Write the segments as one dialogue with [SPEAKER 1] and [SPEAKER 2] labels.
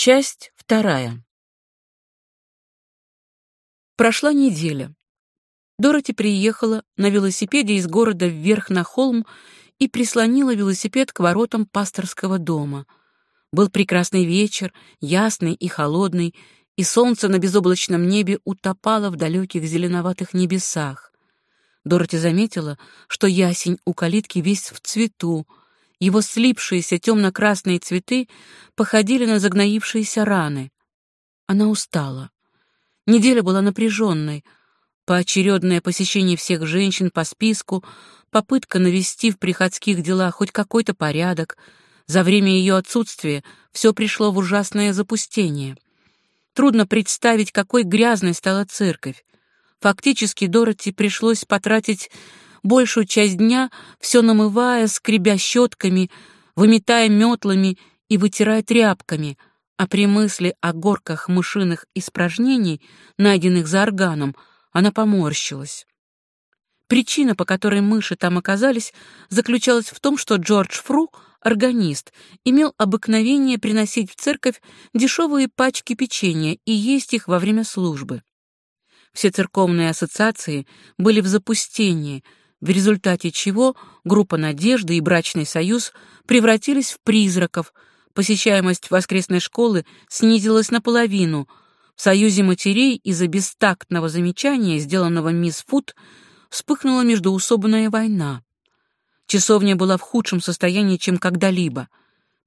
[SPEAKER 1] Часть вторая. Прошла неделя. Дороти приехала на велосипеде из города вверх на холм и прислонила велосипед к воротам пасторского дома. Был прекрасный вечер, ясный и холодный, и солнце на безоблачном небе утопало в далеких зеленоватых небесах. Дороти заметила, что ясень у калитки весь в цвету, его слипшиеся темно-красные цветы походили на загноившиеся раны. Она устала. Неделя была напряженной. Поочередное посещение всех женщин по списку, попытка навести в приходских делах хоть какой-то порядок. За время ее отсутствия все пришло в ужасное запустение. Трудно представить, какой грязной стала церковь. Фактически Дороти пришлось потратить большую часть дня все намывая, скребя щетками, выметая метлами и вытирая тряпками, а при мысли о горках мышиных испражнений, найденных за органом, она поморщилась. Причина, по которой мыши там оказались, заключалась в том, что Джордж Фру, органист, имел обыкновение приносить в церковь дешевые пачки печенья и есть их во время службы. Все церковные ассоциации были в запустении, в результате чего группа «Надежды» и брачный союз превратились в призраков, посещаемость воскресной школы снизилась наполовину, в союзе матерей из-за бестактного замечания, сделанного мисс Фуд, вспыхнула междуусобная война. Часовня была в худшем состоянии, чем когда-либо.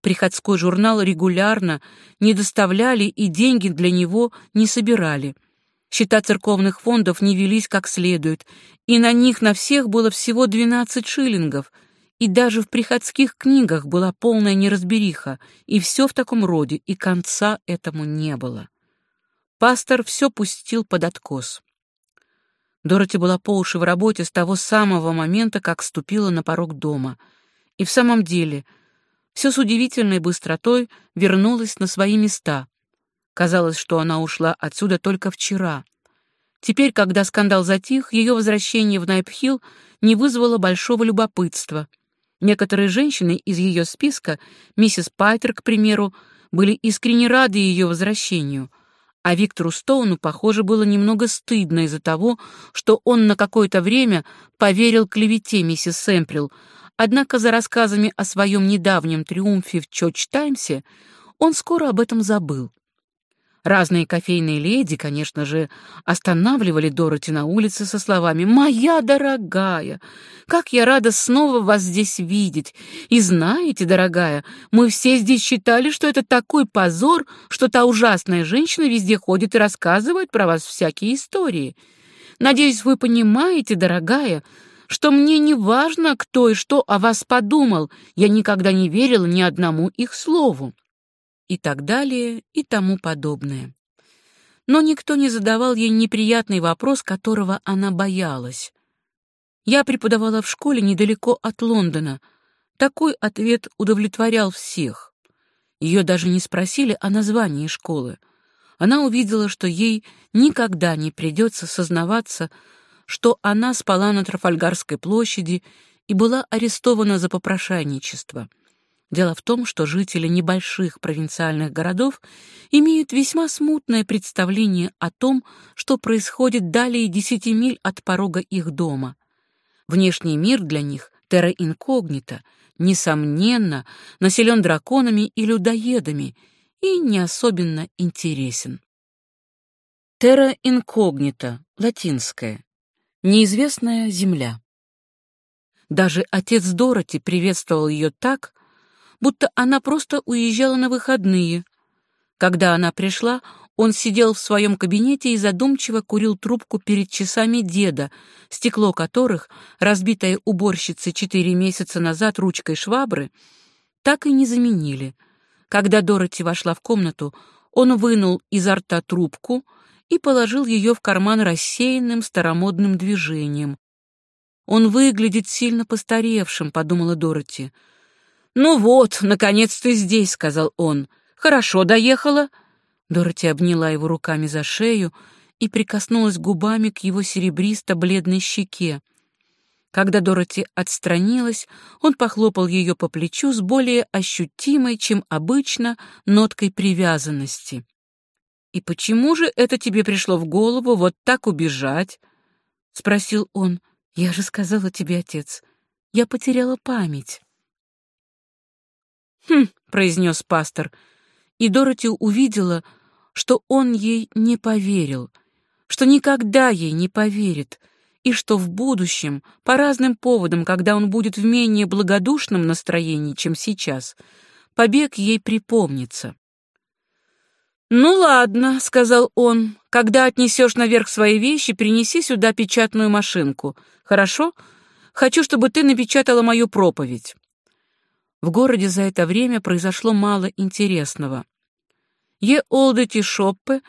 [SPEAKER 1] Приходской журнал регулярно не доставляли и деньги для него не собирали — Счета церковных фондов не велись как следует, и на них на всех было всего 12 шиллингов, и даже в приходских книгах была полная неразбериха, и все в таком роде, и конца этому не было. Пастор все пустил под откос. Дороти была по уши в работе с того самого момента, как ступила на порог дома. И в самом деле все с удивительной быстротой вернулось на свои места. Казалось, что она ушла отсюда только вчера. Теперь, когда скандал затих, ее возвращение в Найпхилл не вызвало большого любопытства. Некоторые женщины из ее списка, миссис Пайтер, к примеру, были искренне рады ее возвращению, а Виктору Стоуну, похоже, было немного стыдно из-за того, что он на какое-то время поверил клевете миссис Сэмприл, однако за рассказами о своем недавнем триумфе в Чоч Таймсе он скоро об этом забыл. Разные кофейные леди, конечно же, останавливали Дороти на улице со словами «Моя дорогая, как я рада снова вас здесь видеть! И знаете, дорогая, мы все здесь считали, что это такой позор, что та ужасная женщина везде ходит и рассказывает про вас всякие истории. Надеюсь, вы понимаете, дорогая, что мне не важно, кто и что о вас подумал, я никогда не верила ни одному их слову» и так далее и тому подобное. Но никто не задавал ей неприятный вопрос, которого она боялась. Я преподавала в школе недалеко от Лондона. Такой ответ удовлетворял всех. Ее даже не спросили о названии школы. Она увидела, что ей никогда не придется сознаваться, что она спала на Трафальгарской площади и была арестована за попрошайничество. Дело в том, что жители небольших провинциальных городов имеют весьма смутное представление о том, что происходит далее десяти миль от порога их дома. Внешний мир для них, терра инкогнита, несомненно, населен драконами и людоедами и не особенно интересен. Терра инкогнита, латинская, неизвестная земля. Даже отец Дороти приветствовал ее так, будто она просто уезжала на выходные. Когда она пришла, он сидел в своем кабинете и задумчиво курил трубку перед часами деда, стекло которых, разбитое уборщицей четыре месяца назад ручкой швабры, так и не заменили. Когда Дороти вошла в комнату, он вынул изо рта трубку и положил ее в карман рассеянным старомодным движением. «Он выглядит сильно постаревшим», — подумала Дороти. «Ну вот, наконец ты здесь», — сказал он. «Хорошо доехала». Дороти обняла его руками за шею и прикоснулась губами к его серебристо-бледной щеке. Когда Дороти отстранилась, он похлопал ее по плечу с более ощутимой, чем обычно, ноткой привязанности. «И почему же это тебе пришло в голову вот так убежать?» — спросил он. «Я же сказала тебе, отец, я потеряла память». «Хм», — произнес пастор, и Дороти увидела, что он ей не поверил, что никогда ей не поверит, и что в будущем, по разным поводам, когда он будет в менее благодушном настроении, чем сейчас, побег ей припомнится. «Ну ладно», — сказал он, — «когда отнесешь наверх свои вещи, принеси сюда печатную машинку. Хорошо? Хочу, чтобы ты напечатала мою проповедь». В городе за это время произошло мало интересного. Е. Олдети Шоппе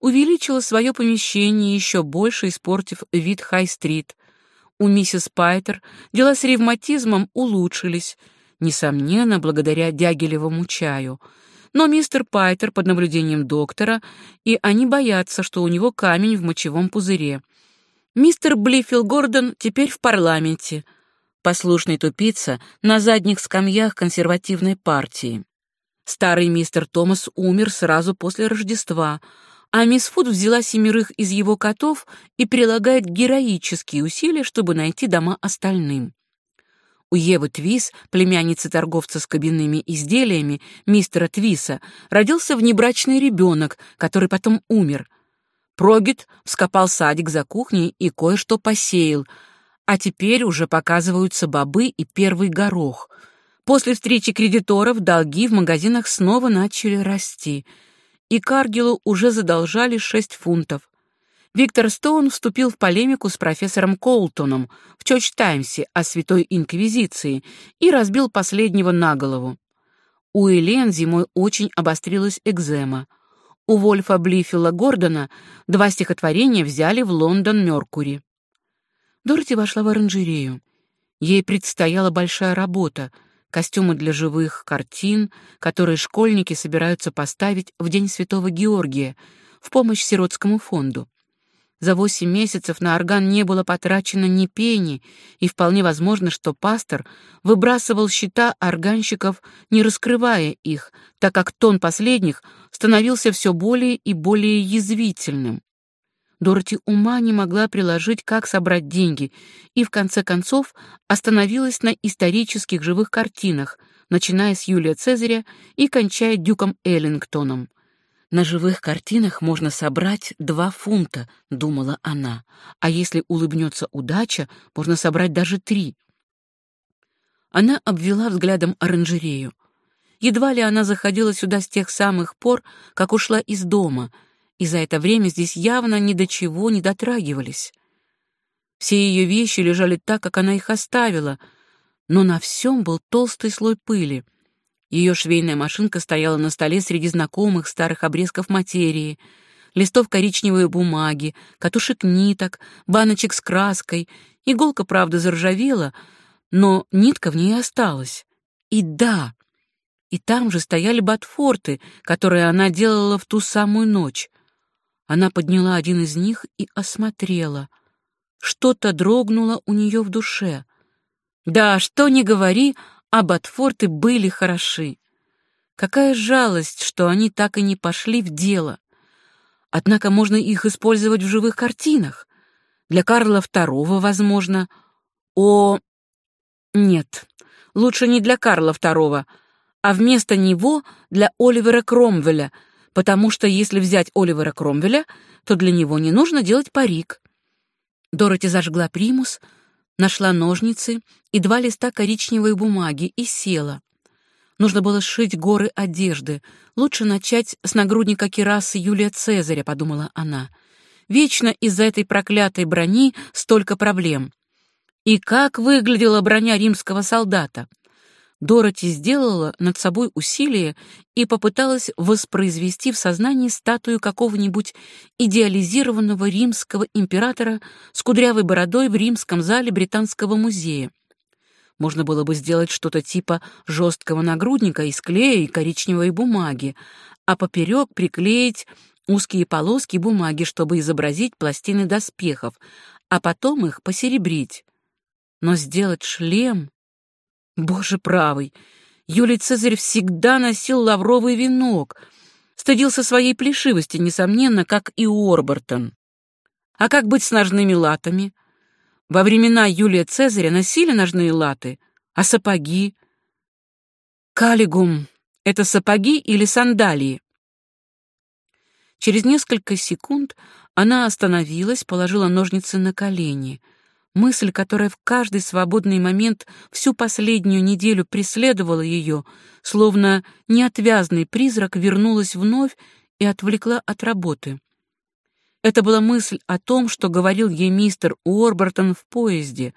[SPEAKER 1] увеличила свое помещение, еще больше испортив вид Хай-стрит. У миссис Пайтер дела с ревматизмом улучшились, несомненно, благодаря дягелевому чаю. Но мистер Пайтер под наблюдением доктора, и они боятся, что у него камень в мочевом пузыре. Мистер Блифил Гордон теперь в парламенте, послушный тупица на задних скамьях консервативной партии. Старый мистер Томас умер сразу после Рождества — а мисс Фуд взяла семерых из его котов и прилагает героические усилия, чтобы найти дома остальным. У Евы Твис, племянницы торговца с кабинными изделиями, мистера Твиса, родился внебрачный ребенок, который потом умер. Прогит вскопал садик за кухней и кое-что посеял, а теперь уже показываются бобы и первый горох. После встречи кредиторов долги в магазинах снова начали расти — и Каргилу уже задолжали 6 фунтов. Виктор Стоун вступил в полемику с профессором Коултоном в Чоч Таймсе о Святой Инквизиции и разбил последнего на голову. У Элен зимой очень обострилась экзема. У Вольфа Блифила Гордона два стихотворения взяли в Лондон Меркури. Дороти вошла в оранжерею. Ей предстояла большая работа — костюмы для живых картин, которые школьники собираются поставить в День Святого Георгия в помощь сиротскому фонду. За восемь месяцев на орган не было потрачено ни пени, и вполне возможно, что пастор выбрасывал счета органщиков, не раскрывая их, так как тон последних становился все более и более язвительным. Дороти ума не могла приложить, как собрать деньги, и в конце концов остановилась на исторических живых картинах, начиная с Юлия Цезаря и кончая Дюком Эллингтоном. «На живых картинах можно собрать два фунта», — думала она, «а если улыбнется удача, можно собрать даже три». Она обвела взглядом оранжерею. Едва ли она заходила сюда с тех самых пор, как ушла из дома — и за это время здесь явно ни до чего не дотрагивались. Все ее вещи лежали так, как она их оставила, но на всем был толстый слой пыли. Ее швейная машинка стояла на столе среди знакомых старых обрезков материи, листов коричневой бумаги, катушек ниток, баночек с краской. Иголка, правда, заржавела, но нитка в ней осталась. И да, и там же стояли ботфорты, которые она делала в ту самую ночь. Она подняла один из них и осмотрела. Что-то дрогнуло у нее в душе. Да, что ни говори, а Батфорты были хороши. Какая жалость, что они так и не пошли в дело. Однако можно их использовать в живых картинах. Для Карла II, возможно. О, нет, лучше не для Карла II, а вместо него для Оливера Кромвеля — потому что если взять Оливера Кромвеля, то для него не нужно делать парик. Дороти зажгла примус, нашла ножницы и два листа коричневой бумаги и села. Нужно было сшить горы одежды. Лучше начать с нагрудника кирасы Юлия Цезаря, подумала она. Вечно из-за этой проклятой брони столько проблем. И как выглядела броня римского солдата? Дороти сделала над собой усилие и попыталась воспроизвести в сознании статую какого-нибудь идеализированного римского императора с кудрявой бородой в римском зале Британского музея. Можно было бы сделать что-то типа жесткого нагрудника из клея и коричневой бумаги, а поперек приклеить узкие полоски бумаги, чтобы изобразить пластины доспехов, а потом их посеребрить. Но сделать шлем... Боже правый! Юлий Цезарь всегда носил лавровый венок, стыдился своей плешивости, несомненно, как и Уорбертон. А как быть с ножными латами? Во времена Юлия Цезаря носили ножные латы, а сапоги? Калигум — это сапоги или сандалии? Через несколько секунд она остановилась, положила ножницы на колени. Мысль, которая в каждый свободный момент всю последнюю неделю преследовала ее, словно неотвязный призрак, вернулась вновь и отвлекла от работы. Это была мысль о том, что говорил ей мистер Уорбертон в поезде,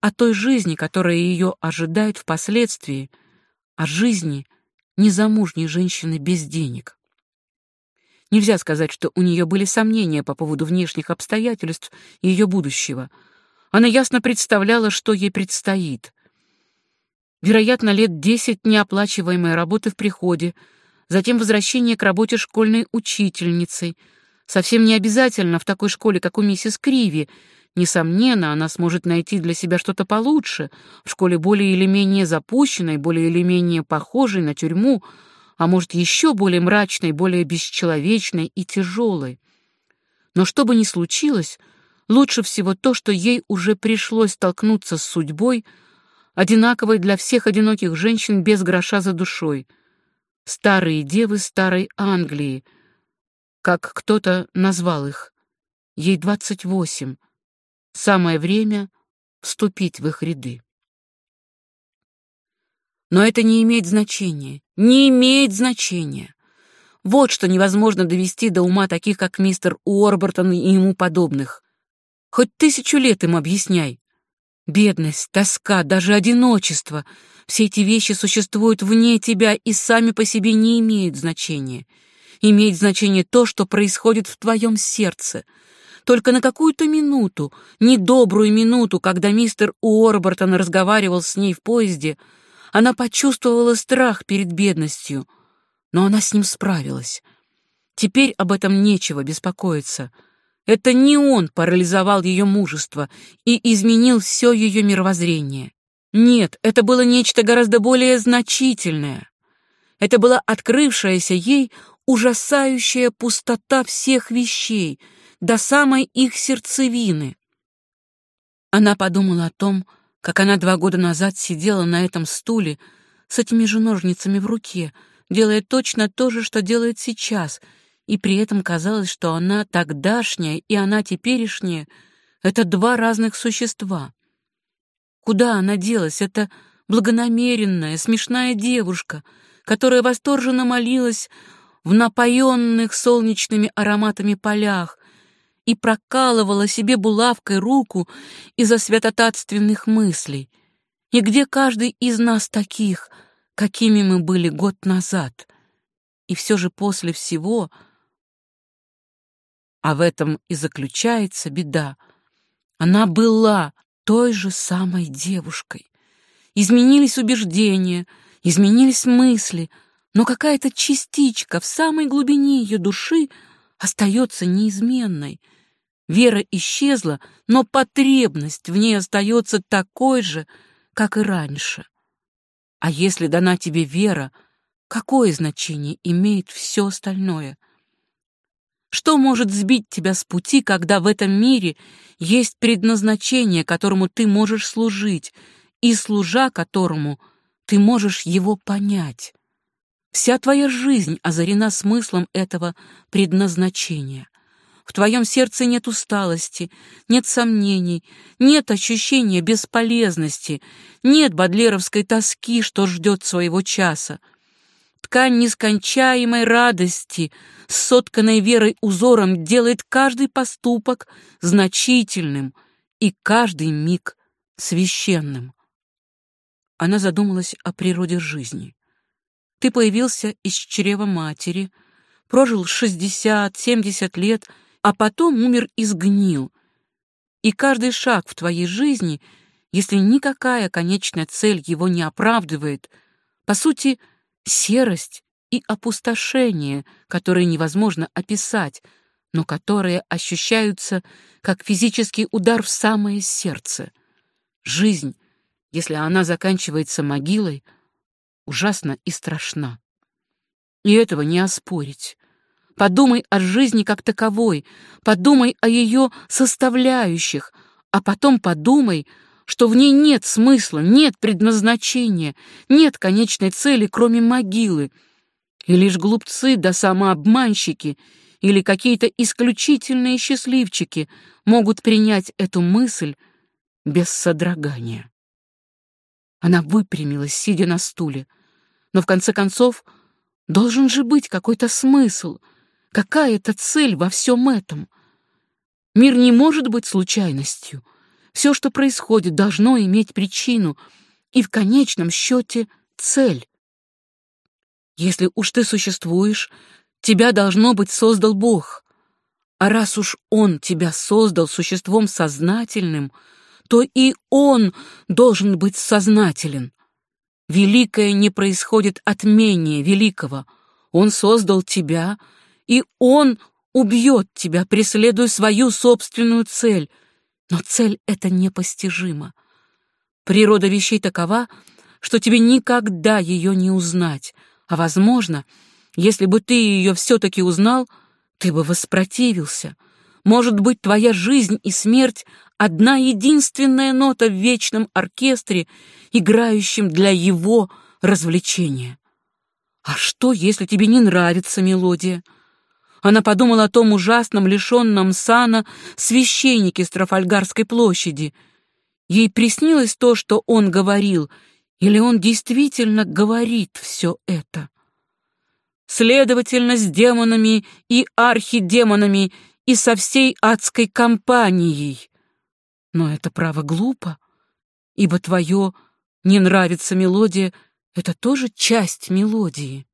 [SPEAKER 1] о той жизни, которая ее ожидает впоследствии, о жизни незамужней женщины без денег. Нельзя сказать, что у нее были сомнения по поводу внешних обстоятельств ее будущего. Она ясно представляла, что ей предстоит. Вероятно, лет десять неоплачиваемой работы в приходе, затем возвращение к работе школьной учительницей. Совсем не обязательно в такой школе, как у миссис Криви. Несомненно, она сможет найти для себя что-то получше, в школе более или менее запущенной, более или менее похожей на тюрьму, а может, еще более мрачной, более бесчеловечной и тяжелой. Но что бы ни случилось, лучше всего то, что ей уже пришлось столкнуться с судьбой, одинаковой для всех одиноких женщин без гроша за душой. Старые девы старой Англии, как кто-то назвал их. Ей двадцать восемь. Самое время вступить в их ряды. Но это не имеет значения, не имеет значения. Вот что невозможно довести до ума таких, как мистер Уорбертон и ему подобных. Хоть тысячу лет им объясняй. Бедность, тоска, даже одиночество — все эти вещи существуют вне тебя и сами по себе не имеют значения. Имеет значение то, что происходит в твоем сердце. Только на какую-то минуту, недобрую минуту, когда мистер Уорбертон разговаривал с ней в поезде — она почувствовала страх перед бедностью, но она с ним справилась. Теперь об этом нечего беспокоиться. Это не он парализовал ее мужество и изменил все ее мировоззрение. Нет, это было нечто гораздо более значительное. Это была открывшаяся ей ужасающая пустота всех вещей, до самой их сердцевины. Она подумала о том, как она два года назад сидела на этом стуле с этими же ножницами в руке, делая точно то же, что делает сейчас, и при этом казалось, что она тогдашняя и она теперешняя — это два разных существа. Куда она делась, эта благонамеренная, смешная девушка, которая восторженно молилась в напоенных солнечными ароматами полях, и прокалывала себе булавкой руку из-за святотатственных мыслей. И где каждый из нас таких, какими мы были год назад? И все же после всего, а в этом и заключается беда, она была той же самой девушкой. Изменились убеждения, изменились мысли, но какая-то частичка в самой глубине ее души остается неизменной — Вера исчезла, но потребность в ней остается такой же, как и раньше. А если дана тебе вера, какое значение имеет все остальное? Что может сбить тебя с пути, когда в этом мире есть предназначение, которому ты можешь служить, и, служа которому, ты можешь его понять? Вся твоя жизнь озарена смыслом этого предназначения. В твоем сердце нет усталости, нет сомнений, нет ощущения бесполезности, нет бодлеровской тоски, что ждет своего часа. Ткань нескончаемой радости, сотканной верой узором, делает каждый поступок значительным и каждый миг священным. Она задумалась о природе жизни. Ты появился из чрева матери, прожил шестьдесят-семьдесят лет — а потом умер и сгнил. И каждый шаг в твоей жизни, если никакая конечная цель его не оправдывает, по сути, серость и опустошение, которые невозможно описать, но которые ощущаются как физический удар в самое сердце. Жизнь, если она заканчивается могилой, ужасна и страшна. И этого не оспорить. Подумай о жизни как таковой, подумай о ее составляющих, а потом подумай, что в ней нет смысла, нет предназначения, нет конечной цели, кроме могилы. И лишь глупцы да самообманщики или какие-то исключительные счастливчики могут принять эту мысль без содрогания. Она выпрямилась, сидя на стуле. Но в конце концов должен же быть какой-то смысл, какая-то цель во всем этом. Мир не может быть случайностью. Все, что происходит, должно иметь причину и в конечном счете цель. Если уж ты существуешь, тебя, должно быть, создал Бог. А раз уж Он тебя создал существом сознательным, то и Он должен быть сознателен. Великое не происходит от менее великого. Он создал тебя, и Он убьет тебя, преследуя свою собственную цель. Но цель эта непостижима. Природа вещей такова, что тебе никогда ее не узнать, а, возможно, если бы ты ее все-таки узнал, ты бы воспротивился. Может быть, твоя жизнь и смерть — одна единственная нота в вечном оркестре, играющем для его развлечения. А что, если тебе не нравится мелодия? Она подумала о том ужасном, лишенном сана священнике с Трафальгарской площади. Ей приснилось то, что он говорил, или он действительно говорит все это. Следовательно, с демонами и архидемонами и со всей адской компанией. Но это право глупо, ибо твое «не нравится мелодия» — это тоже часть мелодии.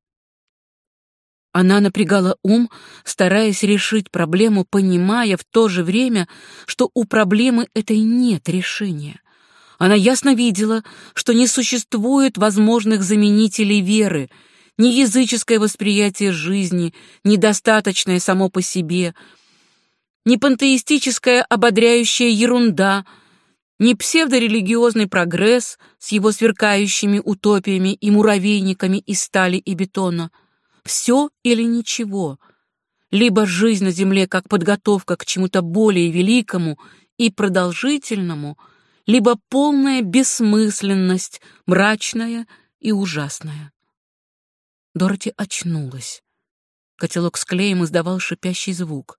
[SPEAKER 1] Она напрягала ум, стараясь решить проблему, понимая в то же время, что у проблемы этой нет решения. Она ясно видела, что не существует возможных заменителей веры, ни языческое восприятие жизни, недостаточное само по себе, ни пантеистическая ободряющая ерунда, ни псевдорелигиозный прогресс с его сверкающими утопиями и муравейниками из стали и бетона — все или ничего. Либо жизнь на земле как подготовка к чему-то более великому и продолжительному, либо полная бессмысленность, мрачная и ужасная. Дороти очнулась. Котелок с клеем издавал шипящий звук.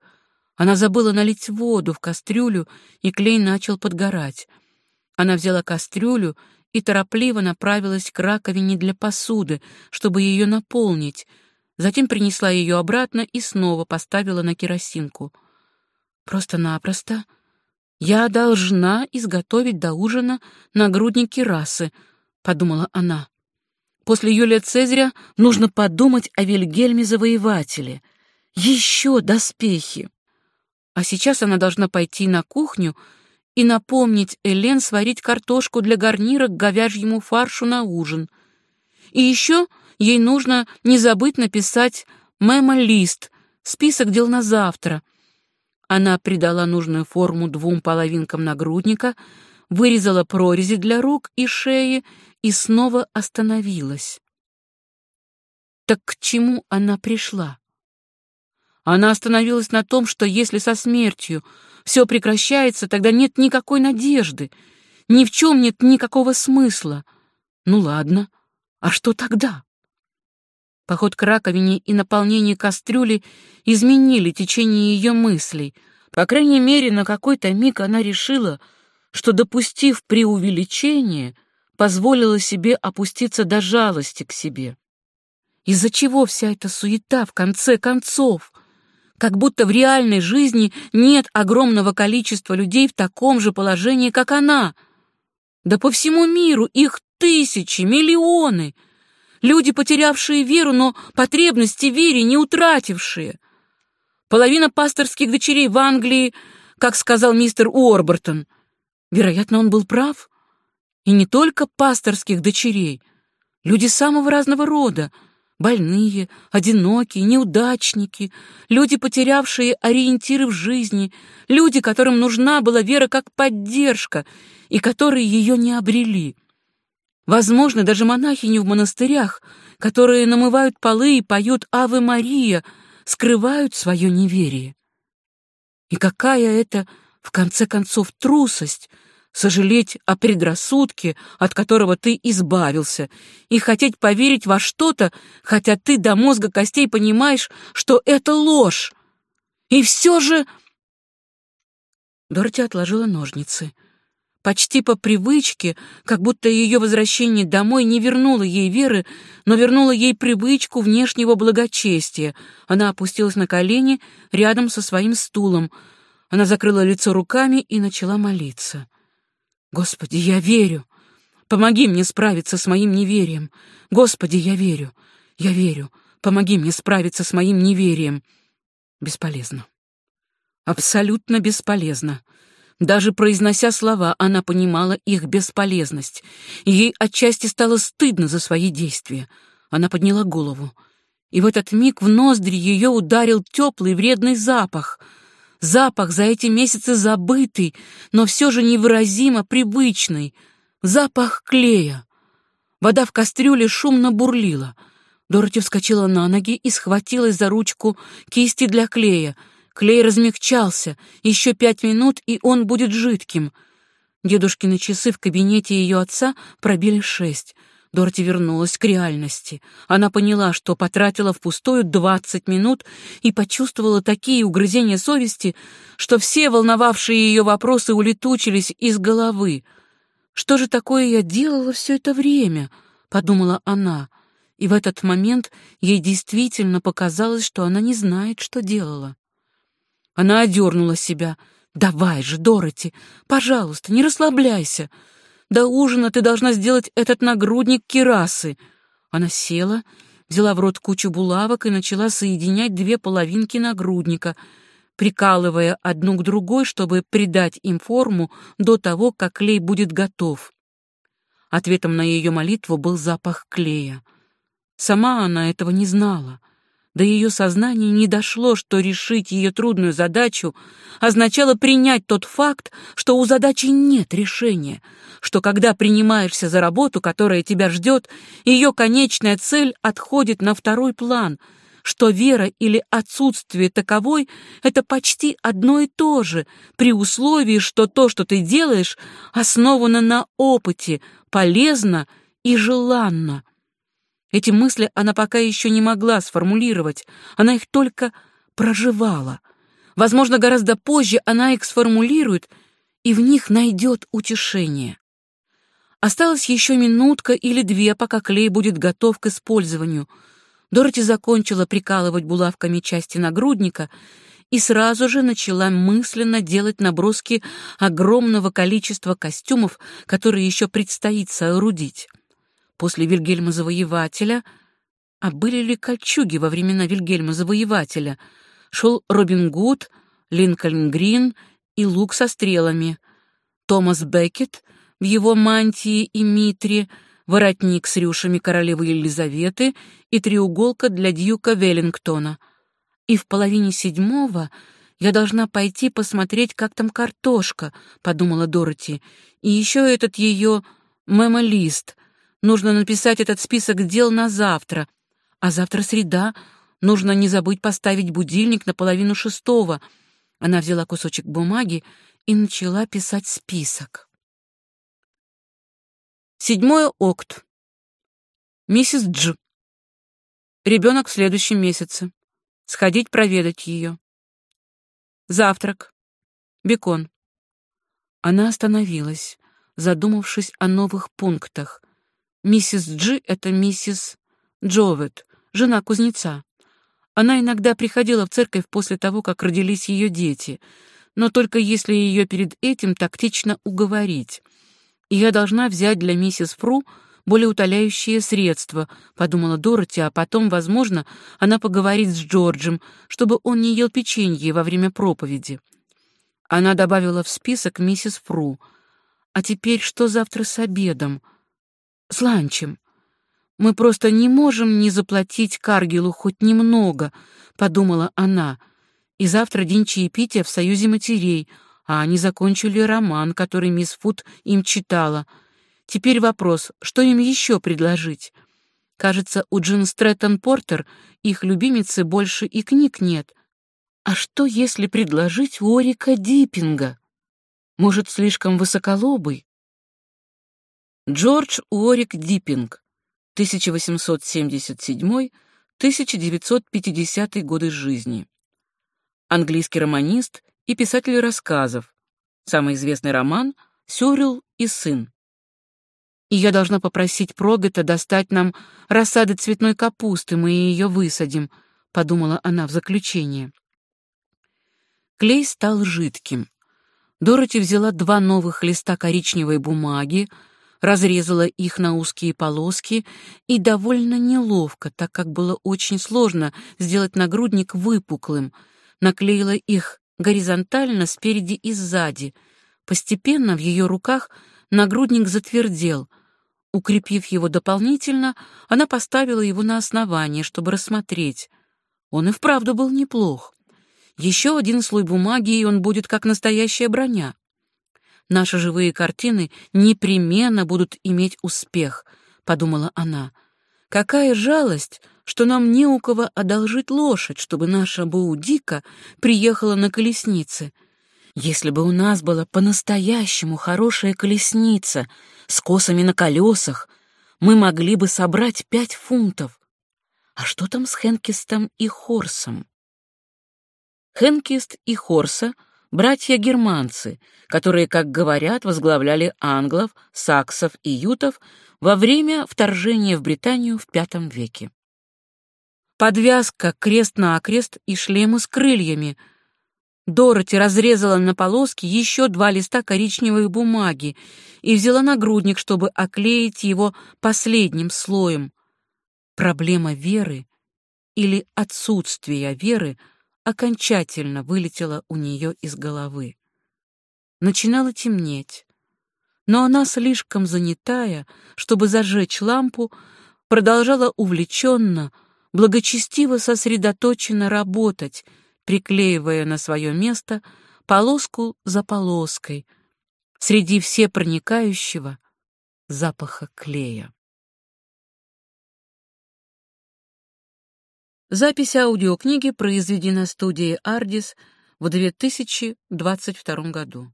[SPEAKER 1] Она забыла налить воду в кастрюлю, и клей начал подгорать. Она взяла кастрюлю и торопливо направилась к раковине для посуды, чтобы ее наполнить, затем принесла ее обратно и снова поставила на керосинку. Просто-напросто я должна изготовить до ужина нагрудник керасы, подумала она. После Юлия Цезаря нужно подумать о Вильгельме Завоевателе. Еще доспехи. А сейчас она должна пойти на кухню и напомнить Элен сварить картошку для гарнира к говяжьему фаршу на ужин. И еще Ей нужно не забыть написать мемо-лист, список дел на завтра. Она придала нужную форму двум половинкам нагрудника, вырезала прорези для рук и шеи и снова остановилась. Так к чему она пришла? Она остановилась на том, что если со смертью все прекращается, тогда нет никакой надежды, ни в чем нет никакого смысла. Ну ладно, а что тогда? Поход к раковине и наполнение кастрюли изменили течение ее мыслей. По крайней мере, на какой-то миг она решила, что, допустив преувеличение, позволила себе опуститься до жалости к себе. Из-за чего вся эта суета в конце концов? Как будто в реальной жизни нет огромного количества людей в таком же положении, как она. Да по всему миру их тысячи, миллионы — люди, потерявшие веру, но потребности вере не утратившие. Половина пасторских дочерей в Англии, как сказал мистер Уорбертон. Вероятно, он был прав. И не только пасторских дочерей. Люди самого разного рода, Больные, одинокие, неудачники, люди, потерявшие ориентиры в жизни, люди, которым нужна была вера как поддержка и которые ее не обрели. Возможно, даже монахини в монастырях, которые намывают полы и поют «Аве Мария», скрывают свое неверие. И какая это, в конце концов, трусость — сожалеть о предрассудке, от которого ты избавился, и хотеть поверить во что-то, хотя ты до мозга костей понимаешь, что это ложь. И все же... Дороти отложила ножницы. Почти по привычке, как будто ее возвращение домой не вернуло ей веры, но вернуло ей привычку внешнего благочестия. Она опустилась на колени рядом со своим стулом. Она закрыла лицо руками и начала молиться. Господи, я верю. Помоги мне справиться с моим неверием. Господи, я верю. Я верю. Помоги мне справиться с моим неверием. Бесполезно. Абсолютно бесполезно. Даже произнося слова, она понимала их бесполезность. Ей отчасти стало стыдно за свои действия. Она подняла голову. И в этот миг в ноздри ее ударил теплый вредный запах — Запах за эти месяцы забытый, но все же невыразимо привычный. Запах клея. Вода в кастрюле шумно бурлила. Дороти вскочила на ноги и схватилась за ручку кисти для клея. Клей размягчался. Еще пять минут, и он будет жидким. Дедушкины часы в кабинете ее отца пробили шесть. Дороти вернулась к реальности. Она поняла, что потратила впустую двадцать минут и почувствовала такие угрызения совести, что все волновавшие ее вопросы улетучились из головы. «Что же такое я делала все это время?» — подумала она. И в этот момент ей действительно показалось, что она не знает, что делала. Она одернула себя. «Давай же, Дороти, пожалуйста, не расслабляйся!» До ужина ты должна сделать этот нагрудник кирасы. Она села, взяла в рот кучу булавок и начала соединять две половинки нагрудника, прикалывая одну к другой, чтобы придать им форму до того, как клей будет готов. Ответом на ее молитву был запах клея. Сама она этого не знала. До ее сознания не дошло, что решить ее трудную задачу означало принять тот факт, что у задачи нет решения, что когда принимаешься за работу, которая тебя ждет, ее конечная цель отходит на второй план, что вера или отсутствие таковой — это почти одно и то же, при условии, что то, что ты делаешь, основано на опыте, полезно и желанно. Эти мысли она пока еще не могла сформулировать, она их только проживала. Возможно, гораздо позже она их сформулирует и в них найдет утешение. Осталась еще минутка или две, пока клей будет готов к использованию. Дороти закончила прикалывать булавками части нагрудника и сразу же начала мысленно делать наброски огромного количества костюмов, которые еще предстоит соорудить после Вильгельма Завоевателя, а были ли кольчуги во времена Вильгельма Завоевателя, шел Робин Гуд, Линкольн Грин и лук со стрелами, Томас Беккет в его мантии и митре, воротник с рюшами королевы Елизаветы и треуголка для дьюка Веллингтона. И в половине седьмого я должна пойти посмотреть, как там картошка, подумала Дороти, и еще этот ее мемолист — Нужно написать этот список дел на завтра. А завтра среда. Нужно не забыть поставить будильник на половину шестого. Она взяла кусочек бумаги и начала писать список. Седьмое окт. Миссис Дж. Ребенок в следующем месяце. Сходить проведать ее. Завтрак. Бекон. Она остановилась, задумавшись о новых пунктах. Миссис Джи — это миссис Джовет, жена кузнеца. Она иногда приходила в церковь после того, как родились ее дети, но только если ее перед этим тактично уговорить. И я должна взять для миссис Фру более утоляющие средства, подумала Дороти, а потом, возможно, она поговорит с Джорджем, чтобы он не ел печенье во время проповеди. Она добавила в список миссис Фру. А теперь что завтра с обедом? С ланчем. Мы просто не можем не заплатить Каргилу хоть немного, подумала она. И завтра день чаепития в Союзе матерей, а они закончили роман, который мисс Фуд им читала. Теперь вопрос, что им еще предложить? Кажется, у Джин Стрэттон Портер, их любимицы, больше и книг нет. А что, если предложить Уорика Диппинга? Может, слишком высоколобый? Джордж Уорик Диппинг, 1877-1950 годы жизни. Английский романист и писатель рассказов. Самый известный роман «Сюрил и сын». И я должна попросить Прогета достать нам рассады цветной капусты, мы ее высадим, подумала она в заключение. Клей стал жидким. Дороти взяла два новых листа коричневой бумаги, разрезала их на узкие полоски и довольно неловко, так как было очень сложно сделать нагрудник выпуклым, наклеила их горизонтально спереди и сзади. Постепенно в ее руках нагрудник затвердел. Укрепив его дополнительно, она поставила его на основание, чтобы рассмотреть. Он и вправду был неплох. Еще один слой бумаги, и он будет как настоящая броня наши живые картины непременно будут иметь успех, подумала она. Какая жалость, что нам не у кого одолжить лошадь, чтобы наша Боудика приехала на колеснице. Если бы у нас была по-настоящему хорошая колесница с косами на колесах, мы могли бы собрать пять фунтов. А что там с Хенкистом и Хорсом? Хенкист и Хорса — братья-германцы, которые, как говорят, возглавляли англов, саксов и ютов во время вторжения в Британию в V веке. Подвязка крест-накрест и шлемы с крыльями. Дороти разрезала на полоски еще два листа коричневой бумаги и взяла нагрудник, чтобы оклеить его последним слоем. Проблема веры или отсутствия веры — окончательно вылетело у нее из головы. Начинало темнеть, но она, слишком занятая, чтобы зажечь лампу, продолжала увлеченно, благочестиво сосредоточенно работать, приклеивая на свое место полоску за полоской среди всепроникающего запаха клея. Запись аудиокниги произведена студией «Ардис» в 2022 году.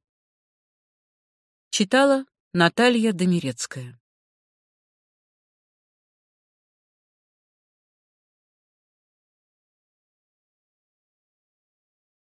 [SPEAKER 1] Читала Наталья Домирецкая.